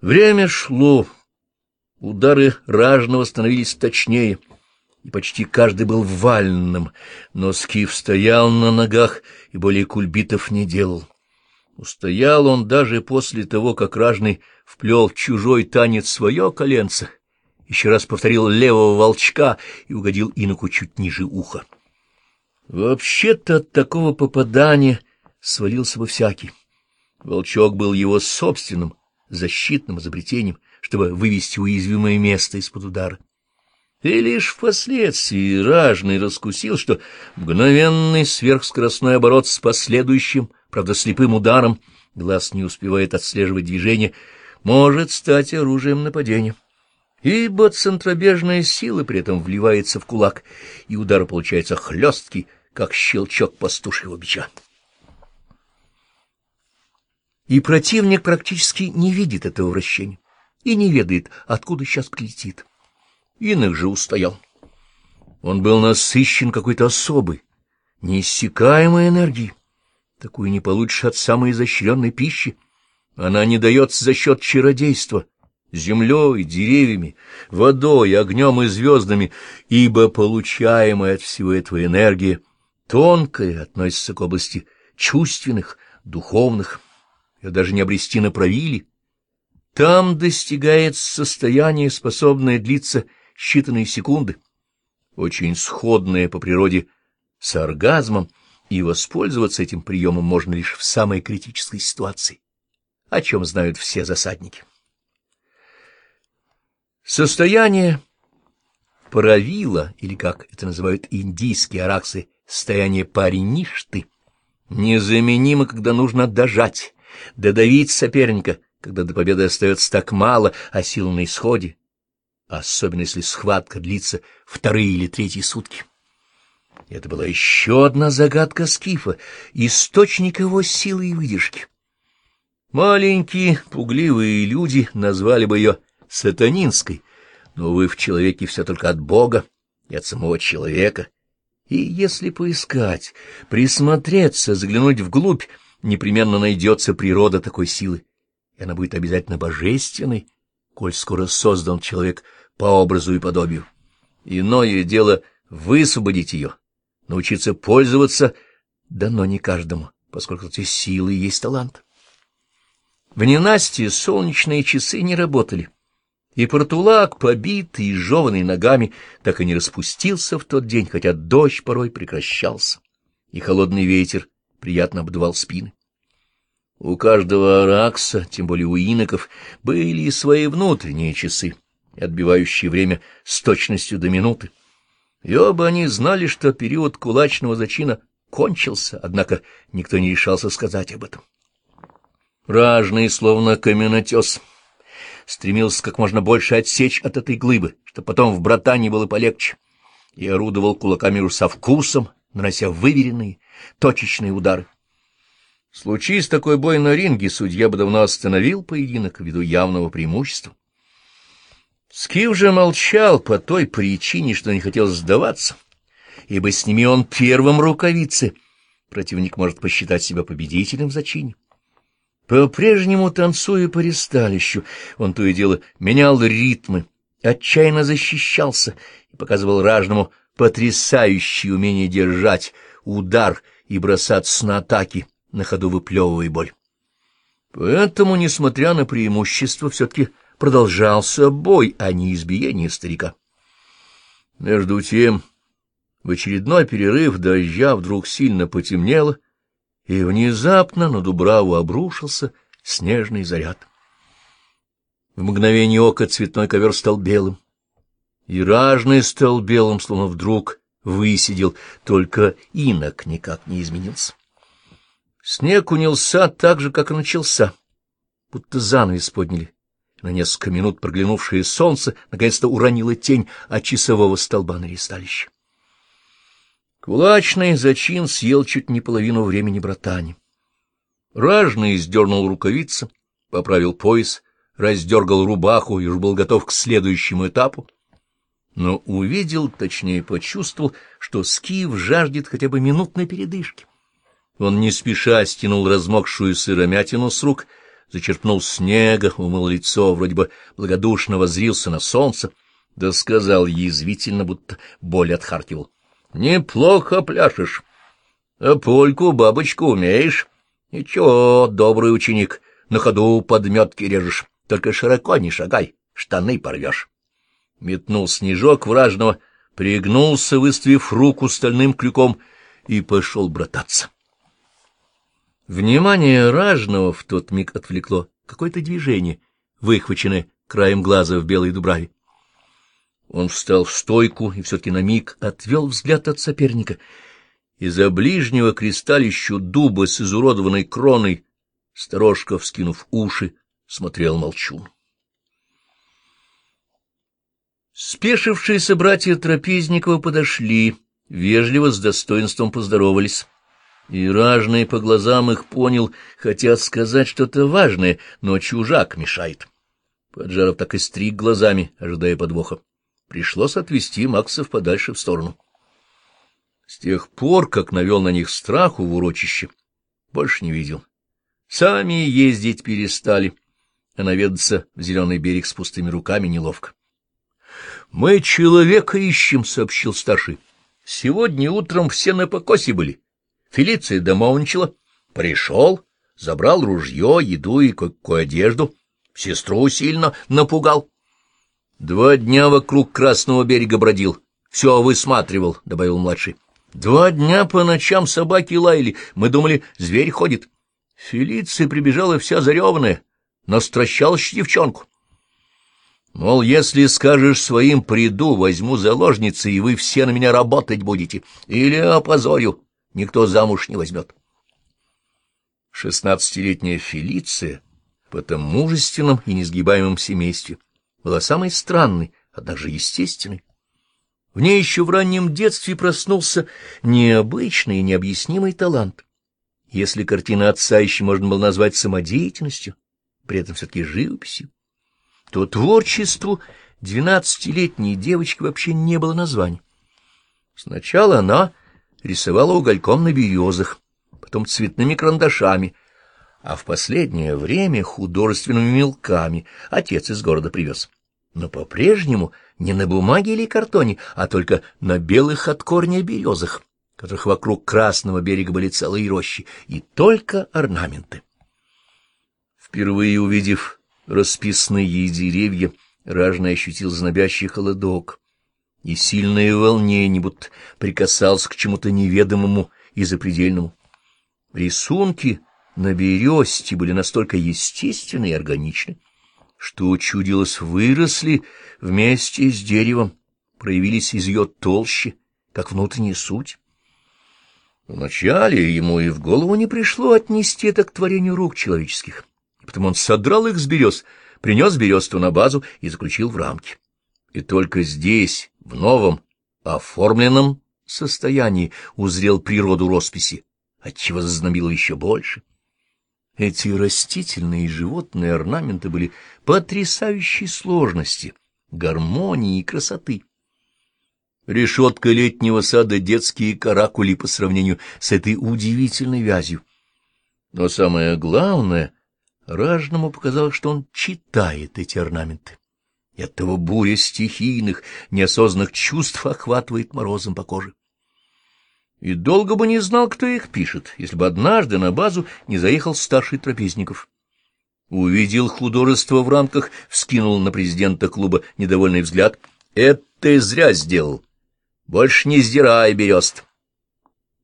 Время шло, удары ражного становились точнее, и почти каждый был вальным, но Скиф стоял на ногах и более кульбитов не делал. Устоял он даже после того, как ражный вплел в чужой танец свое коленце, еще раз повторил левого волчка и угодил иноку чуть ниже уха. Вообще-то от такого попадания свалился бы всякий. Волчок был его собственным, защитным изобретением, чтобы вывести уязвимое место из-под удара. И лишь впоследствии Ражный раскусил, что мгновенный сверхскоростной оборот с последующим, правда слепым ударом, глаз не успевает отслеживать движение, может стать оружием нападения. Ибо центробежная сила при этом вливается в кулак, и удар получается хлесткий, как щелчок пастушьего бича и противник практически не видит этого вращения и не ведает, откуда сейчас прилетит. Иных же устоял. Он был насыщен какой-то особой, неиссякаемой энергией. Такую не получишь от самой изощренной пищи. Она не дается за счет чародейства, землей, деревьями, водой, огнем и звездами, ибо получаемая от всего этого энергия тонкая относится к области чувственных, духовных, даже не обрести на правиле. Там достигается состояние, способное длиться считанные секунды, очень сходное по природе с оргазмом, и воспользоваться этим приемом можно лишь в самой критической ситуации, о чем знают все засадники. Состояние правила, или как это называют индийские араксы, состояние париништы, незаменимо, когда нужно дожать, додавить соперника, когда до победы остается так мало, а сил на исходе, особенно если схватка длится вторые или третьи сутки. Это была еще одна загадка Скифа, источник его силы и выдержки. Маленькие, пугливые люди назвали бы ее сатанинской, но вы в человеке все только от Бога и от самого человека. И если поискать, присмотреться, заглянуть вглубь, непременно найдется природа такой силы, и она будет обязательно божественной, коль скоро создан человек по образу и подобию. Иное дело высвободить ее, научиться пользоваться дано не каждому, поскольку эти силы есть талант. В ненастье солнечные часы не работали, и портулак, побитый и жеванный ногами, так и не распустился в тот день, хотя дождь порой прекращался, и холодный ветер приятно обдувал спины. У каждого аракса, тем более у иноков, были и свои внутренние часы, отбивающие время с точностью до минуты. И оба они знали, что период кулачного зачина кончился, однако никто не решался сказать об этом. Ражный, словно каменотес, стремился как можно больше отсечь от этой глыбы, чтобы потом в братане было полегче, и орудовал кулаками со вкусом, нанося выверенные, точечные удары. Случись такой бой на ринге, судья бы давно остановил поединок ввиду явного преимущества. Скиф же молчал по той причине, что не хотел сдаваться, ибо с ними он первым рукавицы. Противник может посчитать себя победителем в зачине. По-прежнему, танцуя по ресталищу, он то и дело менял ритмы, отчаянно защищался и показывал ражному потрясающее умение держать удар и бросаться на атаки, на ходу выплевывая боль. Поэтому, несмотря на преимущество, все-таки продолжался бой, а не избиение старика. Между тем, в очередной перерыв дождя вдруг сильно потемнело, и внезапно на Дубраву обрушился снежный заряд. В мгновение ока цветной ковер стал белым, и ражный стал белым, словно вдруг высидел, только инок никак не изменился. Снег унялся так же, как и начался, будто занавес подняли. На несколько минут проглянувшее солнце наконец-то уронило тень от часового столба на ресталище. Кулачный зачин съел чуть не половину времени братани. Ражный сдернул рукавицы, поправил пояс, раздергал рубаху и уж был готов к следующему этапу, но увидел, точнее почувствовал, что Скиф жаждет хотя бы минутной передышки. Он не спеша стянул размокшую сыромятину с рук, зачерпнул снега, умыл лицо, вроде бы благодушно воззрился на солнце, да сказал язвительно, будто боль отхаркивал. — Неплохо пляшешь. А польку, бабочку умеешь? Ничего, добрый ученик, на ходу подметки режешь, только широко не шагай, штаны порвешь. Метнул снежок вражного, пригнулся, выставив руку стальным крюком, и пошел брататься. Внимание ражного в тот миг отвлекло какое-то движение, выхваченное краем глаза в белой дубраве. Он встал в стойку и все-таки на миг отвел взгляд от соперника. Из-за ближнего кристалищу дуба с изуродованной кроной, сторожка, вскинув уши, смотрел молчун. Спешившиеся братья Трапезникова подошли, вежливо с достоинством поздоровались. И ражный по глазам их понял, хотят сказать что-то важное, но чужак мешает. Поджаров так и стриг глазами, ожидая подвоха. Пришлось отвести Максов подальше в сторону. С тех пор, как навел на них страху в урочище, больше не видел. Сами ездить перестали, а наведаться в зеленый берег с пустыми руками неловко. — Мы человека ищем, — сообщил старший. — Сегодня утром все на покосе были. Фелиция домовничала. Пришел, забрал ружье, еду и какую одежду. Сестру сильно напугал. Два дня вокруг Красного берега бродил. Все высматривал, — добавил младший. Два дня по ночам собаки лаяли. Мы думали, зверь ходит. Фелиция прибежала вся зареванная, настращалась девчонку. Мол, если скажешь своим «приду», возьму заложницы, и вы все на меня работать будете. Или опозорю никто замуж не возьмет. Шестнадцатилетняя Фелиция в этом мужественном и несгибаемом семействе была самой странной, однако же естественной. В ней еще в раннем детстве проснулся необычный и необъяснимый талант. Если картина отца еще можно было назвать самодеятельностью, при этом все-таки живописью, то творчеству двенадцатилетней девочки вообще не было названия. Сначала она рисовала угольком на березах, потом цветными карандашами, а в последнее время художественными мелками отец из города привез. Но по-прежнему не на бумаге или картоне, а только на белых от корня березах, которых вокруг красного берега были целые рощи, и только орнаменты. Впервые увидев расписные деревья, ражный ощутил знобящий холодок и сильное волнение, будто прикасался к чему-то неведомому и запредельному. Рисунки на бересте были настолько естественны и органичны, что, чудилось, выросли вместе с деревом, проявились из ее толщи, как внутренняя суть. Вначале ему и в голову не пришло отнести это к творению рук человеческих, потому он содрал их с берез, принес бересту на базу и заключил в рамки. И только здесь, в новом, оформленном состоянии, узрел природу росписи, отчего зазнобило еще больше. Эти растительные и животные орнаменты были потрясающей сложности, гармонии и красоты. Решетка летнего сада детские каракули по сравнению с этой удивительной вязью. Но самое главное, Ражному показалось, что он читает эти орнаменты и оттого буря стихийных, неосознанных чувств охватывает морозом по коже. И долго бы не знал, кто их пишет, если бы однажды на базу не заехал старший трапезников. Увидел художество в рамках, вскинул на президента клуба недовольный взгляд. «Это ты зря сделал. Больше не сдирай берест».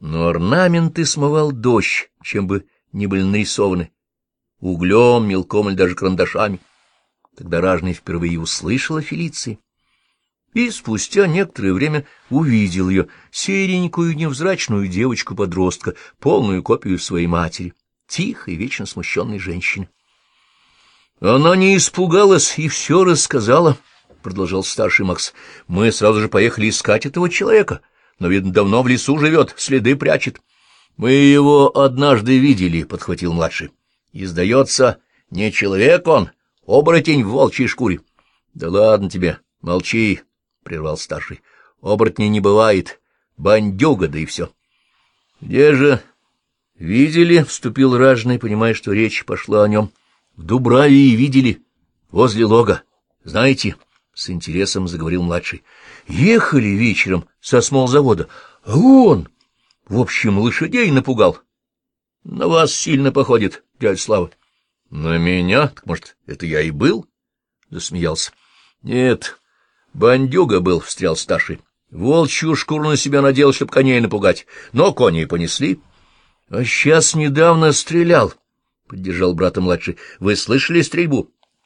Но орнаменты смывал дождь, чем бы ни были нарисованы, углем, мелком или даже карандашами. Тогда Ражный впервые услышал о Фелиции. И спустя некоторое время увидел ее, серенькую невзрачную девочку-подростка, полную копию своей матери, тихой, вечно смущенной женщины. Она не испугалась и все рассказала, — продолжал старший Макс. — Мы сразу же поехали искать этого человека, но, видно, давно в лесу живет, следы прячет. — Мы его однажды видели, — подхватил младший. — И, сдается, не человек он, Оборотень в волчьей шкуре. — Да ладно тебе, молчи, — прервал старший. — Оборотней не бывает. Бандюга, да и все. — Где же... — Видели, — вступил ражный, понимая, что речь пошла о нем. В Дубравии видели, возле лога. Знаете, — с интересом заговорил младший, — ехали вечером со смолзавода, он, в общем, лошадей напугал. На вас сильно походит, дядя Слава. На меня? Так, может, это я и был? — засмеялся. — Нет, бандюга был, — встрял старший. Волчью шкуру на себя надел, чтоб коней напугать, но коней понесли. — А сейчас недавно стрелял, — поддержал брата младший. — Вы слышали стрельбу?